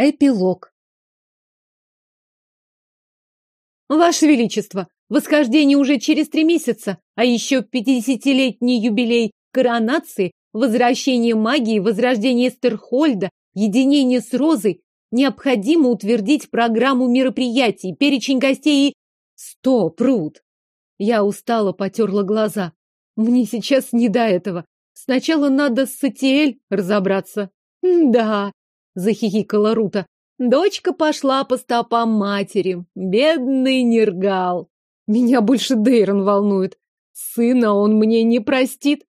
Эпилог. Ваше Величество, восхождение уже через три месяца, а еще пятидесятилетний юбилей коронации, возвращение магии, возрождение Стерхольда, единение с Розой. Необходимо утвердить программу мероприятий, перечень гостей и... Стоп, Рут! Я устало потерла глаза. Мне сейчас не до этого. Сначала надо с Сатиэль разобраться. Да, захихикала Рута. Дочка пошла по стопам матери. Бедный Нергал. Меня больше Дейрон волнует. Сына он мне не простит.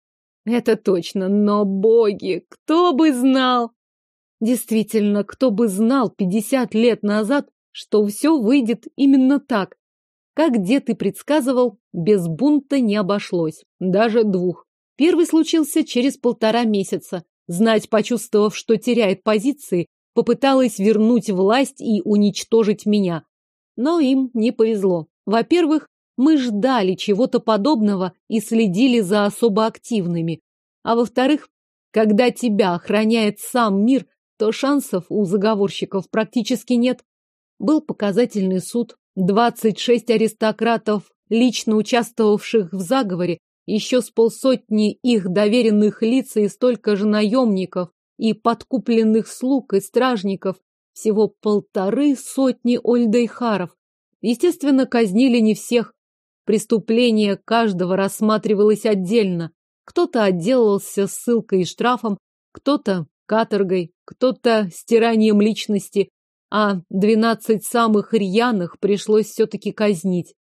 Это точно, но боги, кто бы знал? Действительно, кто бы знал пятьдесят лет назад, что все выйдет именно так. Как дед и предсказывал, без бунта не обошлось, даже двух. Первый случился через полтора месяца. Знать, почувствовав, что теряет позиции, попыталась вернуть власть и уничтожить меня. Но им не повезло. Во-первых, мы ждали чего-то подобного и следили за особо активными. А во-вторых, когда тебя охраняет сам мир, то шансов у заговорщиков практически нет. Был показательный суд. 26 аристократов, лично участвовавших в заговоре, еще с полсотни их доверенных лиц и столько же наемников и подкупленных слуг и стражников, всего полторы сотни ольдейхаров. Естественно, казнили не всех. Преступление каждого рассматривалось отдельно. Кто-то отделался ссылкой и штрафом, кто-то каторгой, кто-то стиранием личности, а двенадцать самых рьяных пришлось все-таки казнить.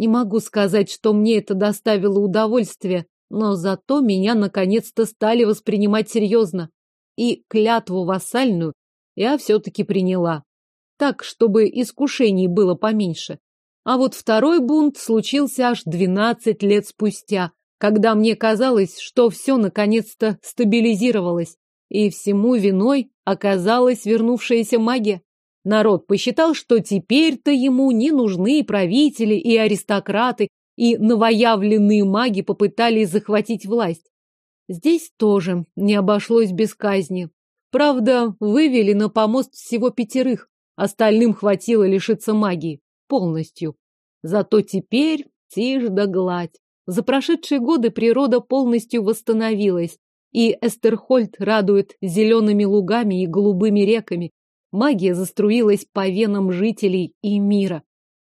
Не могу сказать, что мне это доставило удовольствие, но зато меня наконец-то стали воспринимать серьезно. И клятву вассальную я все-таки приняла. Так, чтобы искушений было поменьше. А вот второй бунт случился аж двенадцать лет спустя, когда мне казалось, что все наконец-то стабилизировалось, и всему виной оказалась вернувшаяся магия. Народ посчитал, что теперь-то ему не нужны правители и аристократы, и новоявленные маги попытались захватить власть. Здесь тоже не обошлось без казни. Правда, вывели на помост всего пятерых, остальным хватило лишиться магии. Полностью. Зато теперь тишь да гладь. За прошедшие годы природа полностью восстановилась, и Эстерхольд радует зелеными лугами и голубыми реками, Магия заструилась по венам жителей и мира.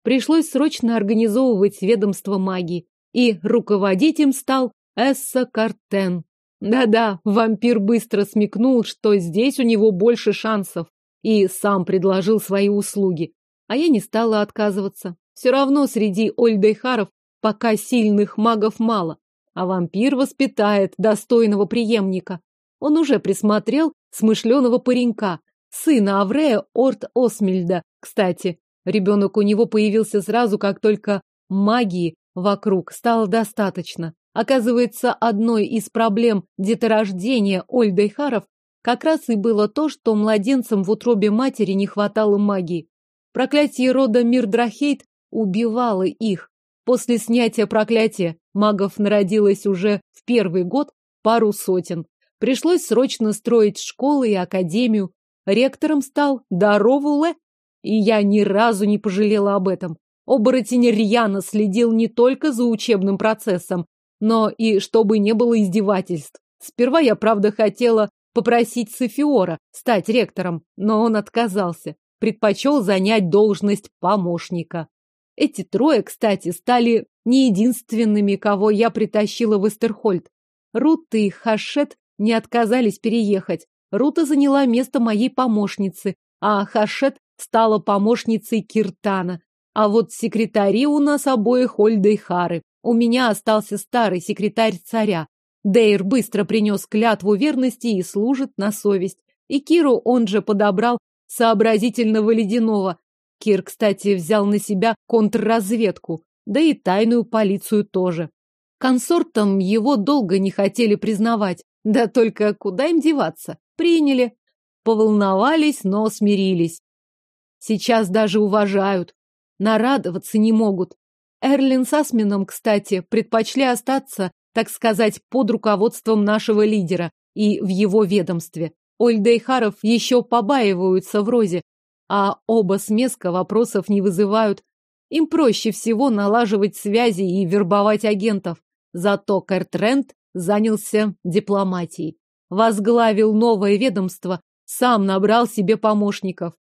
Пришлось срочно организовывать ведомство магии, и руководить им стал Эсса Картен. Да-да, вампир быстро смекнул, что здесь у него больше шансов, и сам предложил свои услуги. А я не стала отказываться. Все равно среди Ольдейхаров пока сильных магов мало, а вампир воспитает достойного преемника. Он уже присмотрел смышленого паренька, Сына Аврея Орт Осмельда, кстати. Ребенок у него появился сразу, как только магии вокруг стало достаточно. Оказывается, одной из проблем деторождения Ольдайхаров как раз и было то, что младенцам в утробе матери не хватало магии. Проклятие рода Мирдрахейт убивало их. После снятия проклятия магов народилось уже в первый год пару сотен. Пришлось срочно строить школы и академию, Ректором стал Даровуле, и я ни разу не пожалела об этом. Оборотень рьяно следил не только за учебным процессом, но и чтобы не было издевательств. Сперва я, правда, хотела попросить Софиора стать ректором, но он отказался, предпочел занять должность помощника. Эти трое, кстати, стали не единственными, кого я притащила в Эстерхольд. Рут и Хашет не отказались переехать, Рута заняла место моей помощницы, а Хашет стала помощницей Киртана. А вот секретари у нас обоих Ольда и Хары. У меня остался старый секретарь царя. Дейр быстро принес клятву верности и служит на совесть. И Киру он же подобрал сообразительного ледяного. Кир, кстати, взял на себя контрразведку, да и тайную полицию тоже. Консортом его долго не хотели признавать. Да только куда им деваться? Приняли. Поволновались, но смирились. Сейчас даже уважают. Нарадоваться не могут. Эрлин с Асмином, кстати, предпочли остаться, так сказать, под руководством нашего лидера и в его ведомстве. Ольдейхаров еще побаиваются в розе, а оба смеска вопросов не вызывают. Им проще всего налаживать связи и вербовать агентов. Зато Кэртренд занялся дипломатией. Возглавил новое ведомство, сам набрал себе помощников.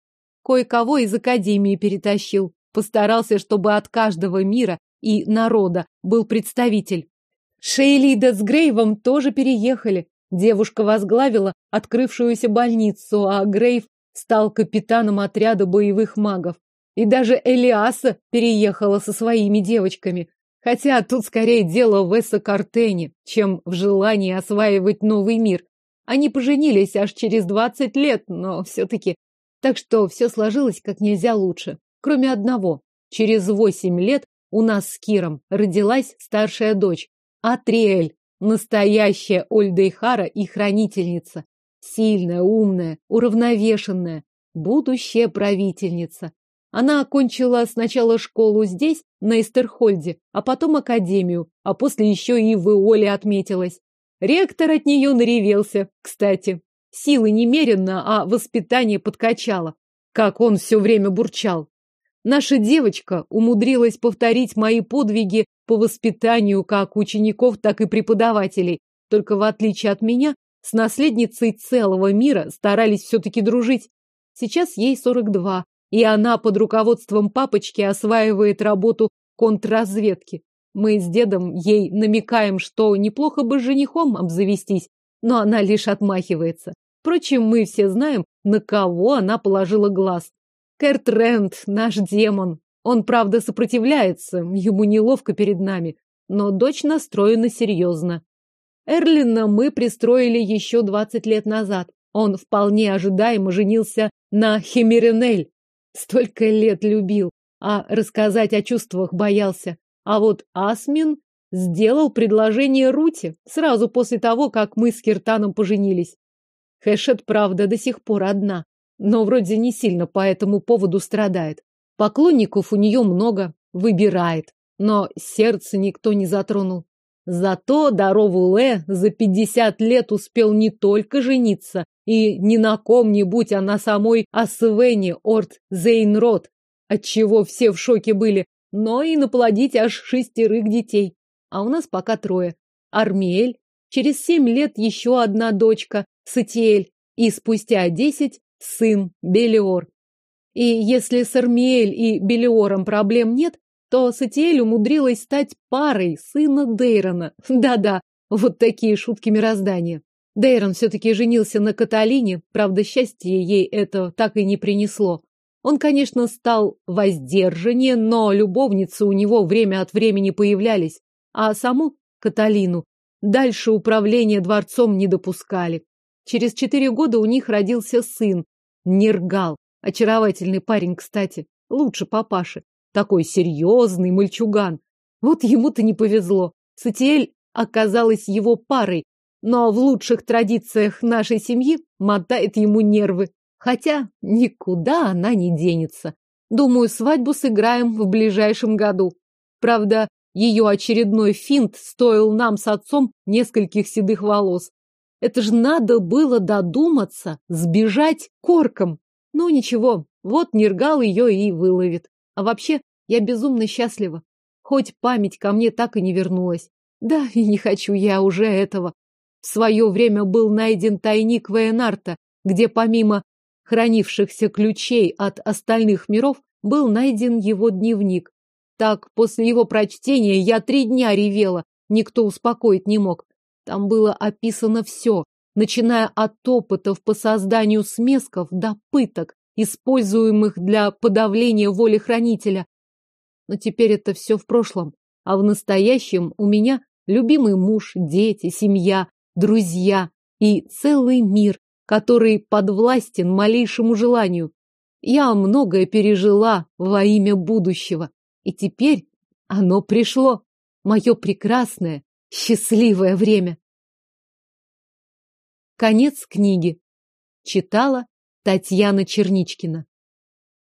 Кое-кого из академии перетащил. Постарался, чтобы от каждого мира и народа был представитель. Шейлида с Грейвом тоже переехали. Девушка возглавила открывшуюся больницу, а Грейв стал капитаном отряда боевых магов. И даже Элиаса переехала со своими девочками. Хотя тут скорее дело в Эсса Картене, чем в желании осваивать новый мир. Они поженились аж через двадцать лет, но все-таки... Так что все сложилось как нельзя лучше. Кроме одного. Через восемь лет у нас с Киром родилась старшая дочь. Атриэль. Настоящая Ольдейхара и хранительница. Сильная, умная, уравновешенная. Будущая правительница. Она окончила сначала школу здесь, на Эстерхольде, а потом академию, а после еще и в Иоле отметилась. Ректор от нее наревелся, кстати. Силы немеренно, а воспитание подкачало. Как он все время бурчал. Наша девочка умудрилась повторить мои подвиги по воспитанию как учеников, так и преподавателей. Только в отличие от меня, с наследницей целого мира старались все-таки дружить. Сейчас ей 42, и она под руководством папочки осваивает работу контрразведки. Мы с дедом ей намекаем, что неплохо бы женихом обзавестись, но она лишь отмахивается. Впрочем, мы все знаем, на кого она положила глаз. Кэрт наш демон. Он, правда, сопротивляется, ему неловко перед нами, но дочь настроена серьезно. Эрлина мы пристроили еще двадцать лет назад. Он вполне ожидаемо женился на Химеринель. Столько лет любил, а рассказать о чувствах боялся. А вот Асмин сделал предложение Рути сразу после того, как мы с Киртаном поженились. Хэшет, правда, до сих пор одна, но вроде не сильно по этому поводу страдает. Поклонников у нее много, выбирает, но сердце никто не затронул. Зато Дарову Ле за пятьдесят лет успел не только жениться, и не на ком-нибудь, а на самой Асвене Орт Зейнрод, отчего все в шоке были, но и наплодить аж шестерых детей. А у нас пока трое. Армель, через семь лет еще одна дочка, Сатиэль, и спустя десять сын Белиор. И если с Армиэль и Белиором проблем нет, то Сатиэль умудрилась стать парой сына Дейрона. Да-да, вот такие шутки мироздания. Дейрон все-таки женился на Каталине, правда, счастье ей это так и не принесло. Он, конечно, стал воздержаннее, но любовницы у него время от времени появлялись, а саму Каталину дальше управления дворцом не допускали. Через четыре года у них родился сын, Нергал. Очаровательный парень, кстати. Лучше папаши. Такой серьезный мальчуган. Вот ему-то не повезло. Сатиэль оказалась его парой, но в лучших традициях нашей семьи мотает ему нервы. Хотя никуда она не денется. Думаю, свадьбу сыграем в ближайшем году. Правда, ее очередной финт стоил нам с отцом нескольких седых волос. Это ж надо было додуматься, сбежать корком. Ну ничего, вот Нергал ее и выловит. А вообще, я безумно счастлива. Хоть память ко мне так и не вернулась. Да, и не хочу я уже этого. В свое время был найден тайник Вейнарта, где помимо хранившихся ключей от остальных миров был найден его дневник. Так, после его прочтения я три дня ревела, никто успокоить не мог. Там было описано все, начиная от опытов по созданию смесков до пыток, используемых для подавления воли хранителя. Но теперь это все в прошлом, а в настоящем у меня любимый муж, дети, семья, друзья и целый мир, который подвластен малейшему желанию. Я многое пережила во имя будущего, и теперь оно пришло, мое прекрасное, счастливое время. Конец книги. Читала Татьяна Черничкина.